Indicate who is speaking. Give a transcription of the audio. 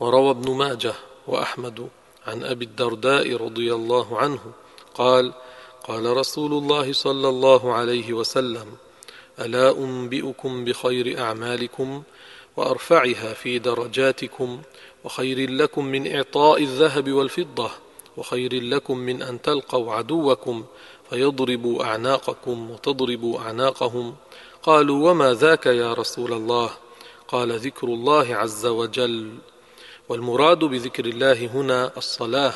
Speaker 1: وروى ابن ماجه وأحمد عن أبي الدرداء رضي الله عنه قال قال رسول الله صلى الله عليه وسلم ألا أنبئكم بخير أعمالكم وأرفعها في درجاتكم وخير لكم من إعطاء الذهب والفضة وخير لكم من أن تلقوا عدوكم فيضربوا أعناقكم وتضربوا أعناقهم. قالوا وما ذاك يا رسول الله؟ قال ذكر الله عز وجل. والمراد بذكر الله هنا الصلاة.